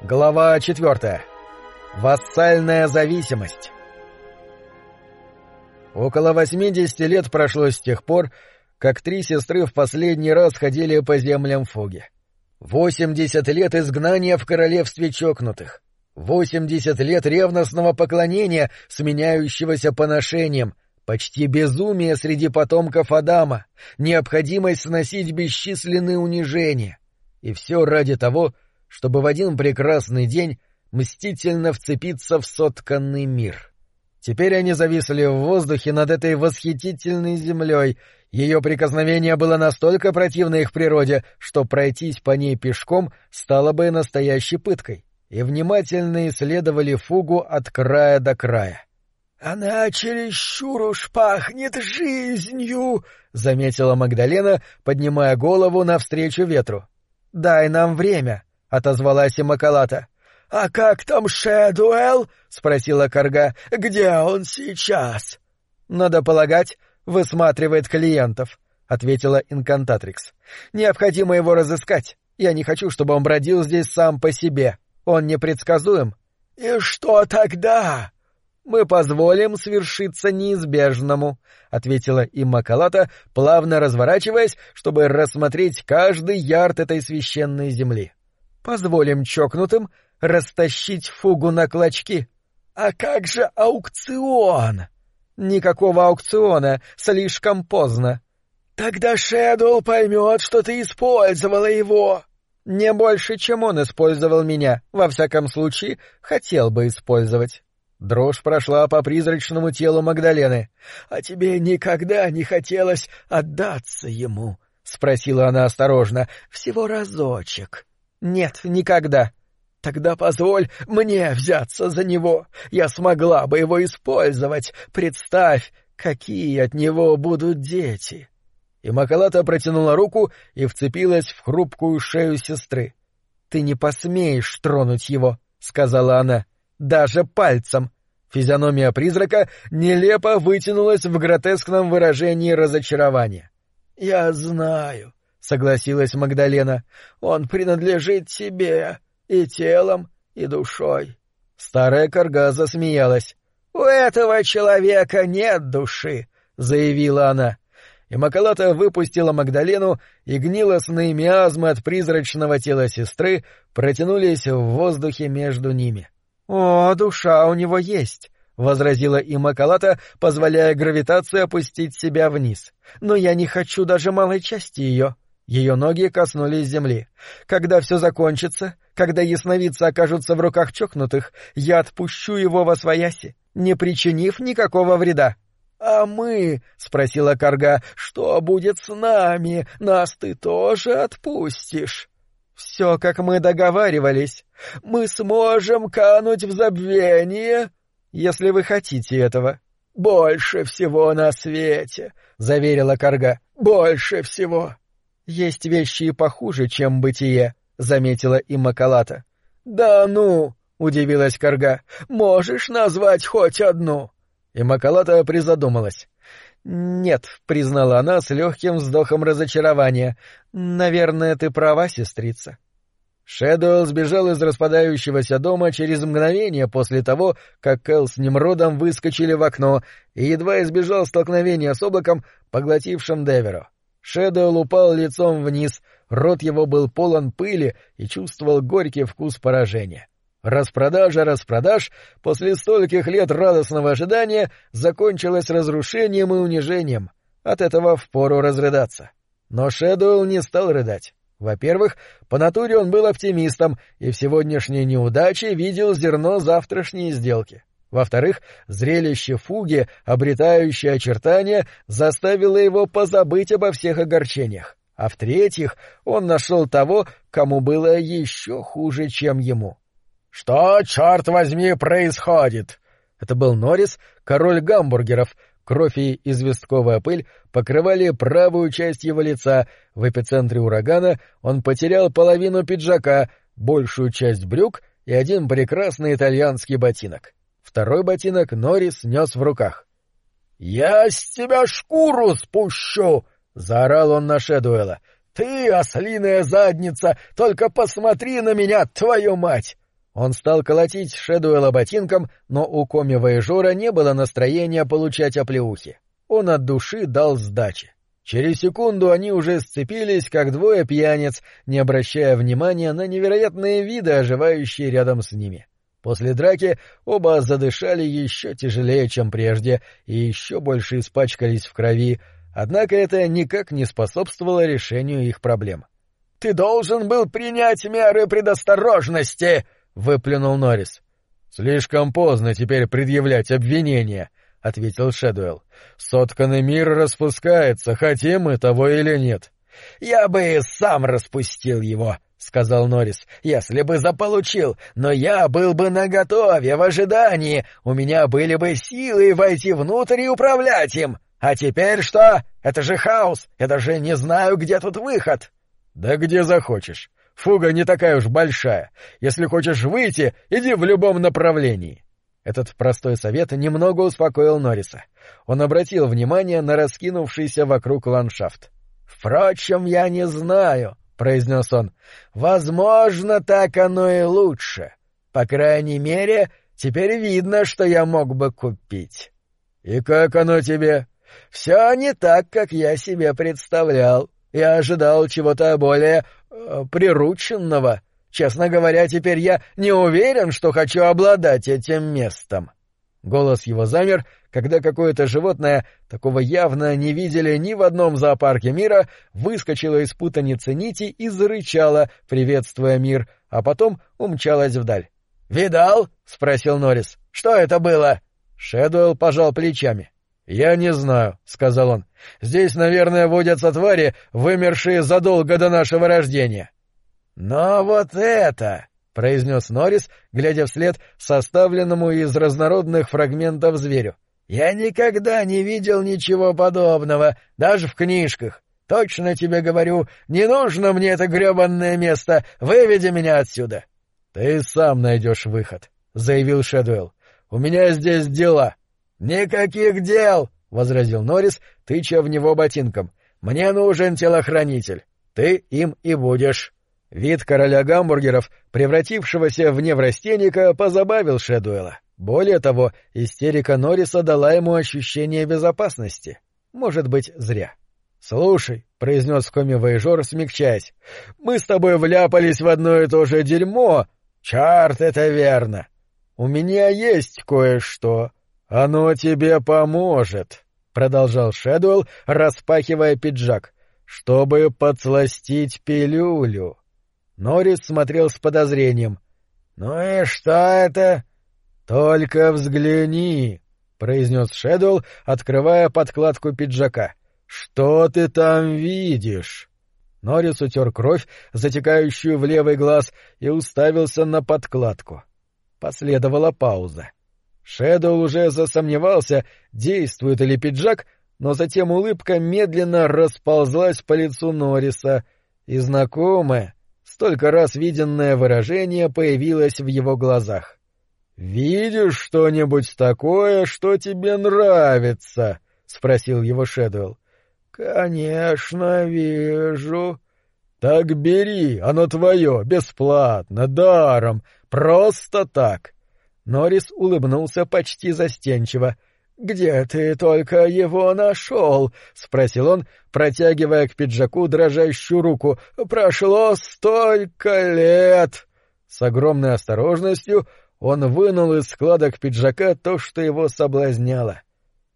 Глава 4. Вассальная зависимость. Около 80 лет прошло с тех пор, как три сестры в последний раз ходили по землям Фуги. 80 лет изгнания в королевстве чокнутых. 80 лет ревностного поклонения, сменяющегося поношением, почти безумие среди потомков Адама, необходимость сносить бесчисленные унижения. И все ради того, чтобы в один прекрасный день мстительно вцепиться в сотканный мир. Теперь они зависли в воздухе над этой восхитительной землей. Ее прикосновение было настолько противно их природе, что пройтись по ней пешком стало бы настоящей пыткой, и внимательно исследовали фугу от края до края. — Она чересчур уж пахнет жизнью, — заметила Магдалена, поднимая голову навстречу ветру. — Дай нам время, — отозвалась Макалата. — А как там Шэдуэлл? — спросила Карга. — Где он сейчас? — Надо полагать, высматривает клиентов, — ответила Инкантатрикс. — Необходимо его разыскать. Я не хочу, чтобы он бродил здесь сам по себе. Он непредсказуем. — И что тогда? — Мы позволим свершиться неизбежному, — ответила им Макалата, плавно разворачиваясь, чтобы рассмотреть каждый ярд этой священной земли. — Позволим чокнутым растащить фугу на клочки. А как же аукцион? Никакого аукциона, слишком поздно. Тогда Шэдуэлл поймет, что ты использовала его. Не больше, чем он использовал меня. Во всяком случае, хотел бы использовать. Дрожь прошла по призрачному телу Магдалены. — А тебе никогда не хотелось отдаться ему? — спросила она осторожно. — Всего разочек. Нет, никогда. Тогда позволь мне взяться за него. Я смогла бы его использовать. Представь, какие от него будут дети. И Макалата протянула руку и вцепилась в хрупкую шею сестры. Ты не посмеешь тронуть его, сказала она, даже пальцем. Физиономия призрака нелепо вытянулась в гротескном выражении разочарования. Я знаю, — согласилась Магдалена. — Он принадлежит тебе и телом, и душой. Старая корга засмеялась. — У этого человека нет души, — заявила она. И Макалата выпустила Магдалену, и гнилостные миазмы от призрачного тела сестры протянулись в воздухе между ними. — О, душа у него есть, — возразила и Макалата, позволяя гравитации опустить себя вниз. — Но я не хочу даже малой части ее. — ее ноги коснулись земли. Когда все закончится, когда ясновидцы окажутся в руках чокнутых, я отпущу его во свояси, не причинив никакого вреда. — А мы, — спросила Карга, — что будет с нами? Нас ты тоже отпустишь? — Все, как мы договаривались. Мы сможем кануть в забвение? — Если вы хотите этого. — Больше всего на свете, — заверила Карга, — больше всего. Есть вещи и похуже, чем бытие, заметила и Макалата. Да ну, удивилась Карга. Можешь назвать хоть одну? И Макалата призадумалась. Нет, признала она с легким вздохом разочарования. Наверное, ты права, сестрица. Шэдуэлл сбежал из распадающегося дома через мгновение после того, как Кэл с Немродом выскочили в окно и едва избежал столкновения с облаком, поглотившим Деверо. Шэдоул упал лицом вниз, рот его был полон пыли и чувствовал горький вкус поражения. Распродажа распродаж после стольких лет радостного ожидания закончилась разрушением и унижением. От этого впору разрыдаться. Но Шэдоул не стал рыдать. Во-первых, по натуре он был оптимистом и в сегодняшней неудаче видел зерно завтрашней сделки. Во-вторых, зрелище фуги, обретающее очертания, заставило его позабыть обо всех огорчениях. А в-третьих, он нашел того, кому было еще хуже, чем ему. — Что, черт возьми, происходит? Это был Норрис, король гамбургеров. Кровь и известковая пыль покрывали правую часть его лица. В эпицентре урагана он потерял половину пиджака, большую часть брюк и один прекрасный итальянский ботинок. Второй ботинок Норрис нес в руках. — Я с тебя шкуру спущу! — заорал он на Шедуэла. — Ты, ослиная задница, только посмотри на меня, твою мать! Он стал колотить Шэдуэла ботинком, но у Комева и Жора не было настроения получать оплеухи. Он от души дал сдачи. Через секунду они уже сцепились, как двое пьяниц, не обращая внимания на невероятные виды, оживающие рядом с ними. После драки оба задышали еще тяжелее, чем прежде, и еще больше испачкались в крови, однако это никак не способствовало решению их проблем. — Ты должен был принять меры предосторожности! — выплюнул Норрис. — Слишком поздно теперь предъявлять обвинения, — ответил Шэдуэлл. — Сотканный мир распускается, хотим мы того или нет. — Я бы сам распустил его, — сказал Норрис, — если бы заполучил, но я был бы наготове, в ожидании, у меня были бы силы войти внутрь и управлять им. А теперь что? Это же хаос, я даже не знаю, где тут выход. — Да где захочешь. Фуга не такая уж большая. Если хочешь выйти, иди в любом направлении. Этот простой совет немного успокоил Норриса. Он обратил внимание на раскинувшийся вокруг ландшафт. «Впрочем, я не знаю», — произнес он. «Возможно, так оно и лучше. По крайней мере, теперь видно, что я мог бы купить». «И как оно тебе?» «Все не так, как я себе представлял. Я ожидал чего-то более э, прирученного». Честно говоря, теперь я не уверен, что хочу обладать этим местом. Голос его замер, когда какое-то животное, такого явно не видели ни в одном зоопарке мира, выскочило из путаницы нити и зарычало, приветствуя мир, а потом умчалось вдаль. «Видал?» — спросил Норрис. «Что это было?» Шэдуэлл пожал плечами. «Я не знаю», — сказал он. «Здесь, наверное, водятся твари, вымершие задолго до нашего рождения». «Но вот это!» — произнес Норрис, глядя вслед составленному из разнородных фрагментов зверю. «Я никогда не видел ничего подобного, даже в книжках. Точно тебе говорю, не нужно мне это гребанное место, выведи меня отсюда!» «Ты сам найдешь выход», — заявил Шэдуэлл. «У меня здесь дела». «Никаких дел!» — возразил Норрис, тыча в него ботинком. «Мне нужен телохранитель. Ты им и будешь». Вид короля гамбургеров, превратившегося в неврастенника, позабавил Шэдуэла. Более того, истерика Норриса дала ему ощущение безопасности. Может быть, зря. — Слушай, — произнес Вейжор, смягчаясь, — мы с тобой вляпались в одно и то же дерьмо. Чарт, это верно. У меня есть кое-что. Оно тебе поможет, — продолжал Шэдуэлл, распахивая пиджак, — чтобы подсластить пилюлю. Норрис смотрел с подозрением. «Ну и что это?» «Только взгляни», — произнес Шэдуэлл, открывая подкладку пиджака. «Что ты там видишь?» Норрис утер кровь, затекающую в левый глаз, и уставился на подкладку. Последовала пауза. Шэдоу уже засомневался, действует ли пиджак, но затем улыбка медленно расползлась по лицу Норриса, и знакомая, столько раз виденное выражение появилось в его глазах. «Видишь что-нибудь такое, что тебе нравится?» — спросил его Шэдуэлл. «Конечно, вижу». «Так бери, оно твое, бесплатно, даром, просто так». Норрис улыбнулся почти застенчиво. «Где ты только его нашел?» — спросил он, протягивая к пиджаку дрожащую руку. «Прошло столько лет!» С огромной осторожностью он вынул из складок пиджака то, что его соблазняло.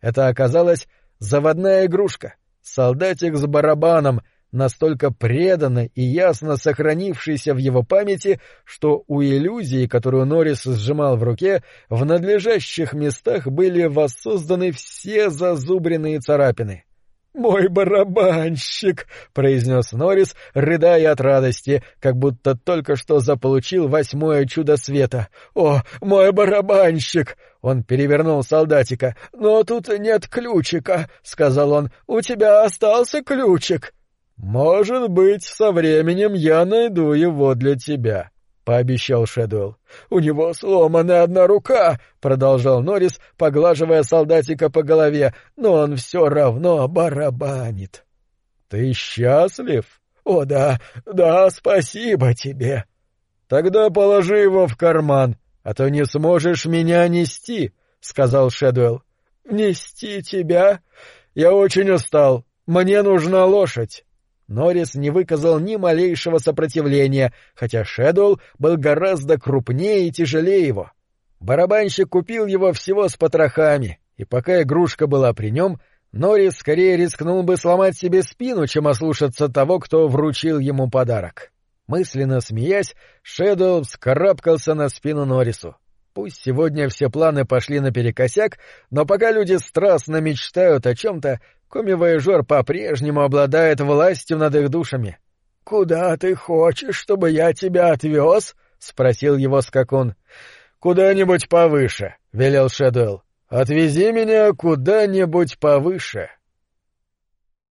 Это оказалась заводная игрушка, солдатик с барабаном, настолько преданно и ясно сохранившийся в его памяти, что у иллюзии, которую Норрис сжимал в руке, в надлежащих местах были воссозданы все зазубренные царапины. «Мой барабанщик!» — произнес Норрис, рыдая от радости, как будто только что заполучил восьмое чудо света. «О, мой барабанщик!» Он перевернул солдатика. «Но тут нет ключика», — сказал он. «У тебя остался ключик». «Может быть, со временем я найду его для тебя», — пообещал Шэдуэлл. «У него сломана одна рука», — продолжал Норрис, поглаживая солдатика по голове, «но он все равно барабанит». «Ты счастлив?» «О да, да, спасибо тебе». Тогда положи его в карман, а то не сможешь меня нести, — сказал Шэдуэлл. — Нести тебя? Я очень устал. Мне нужна лошадь. Норрис не выказал ни малейшего сопротивления, хотя Шэдуэлл был гораздо крупнее и тяжелее его. Барабанщик купил его всего с потрохами, и пока игрушка была при нем, Норрис скорее рискнул бы сломать себе спину, чем ослушаться того, кто вручил ему подарок. Мысленно смеясь, Шэдоу вскарабкался на спину Норрису. Пусть сегодня все планы пошли наперекосяк, но пока люди страстно мечтают о чем-то, коми-вояжер по-прежнему обладает властью над их душами. — Куда ты хочешь, чтобы я тебя отвез? — спросил его скакун. — Куда-нибудь повыше, — велел Шэдуэлл. Отвези меня куда-нибудь повыше.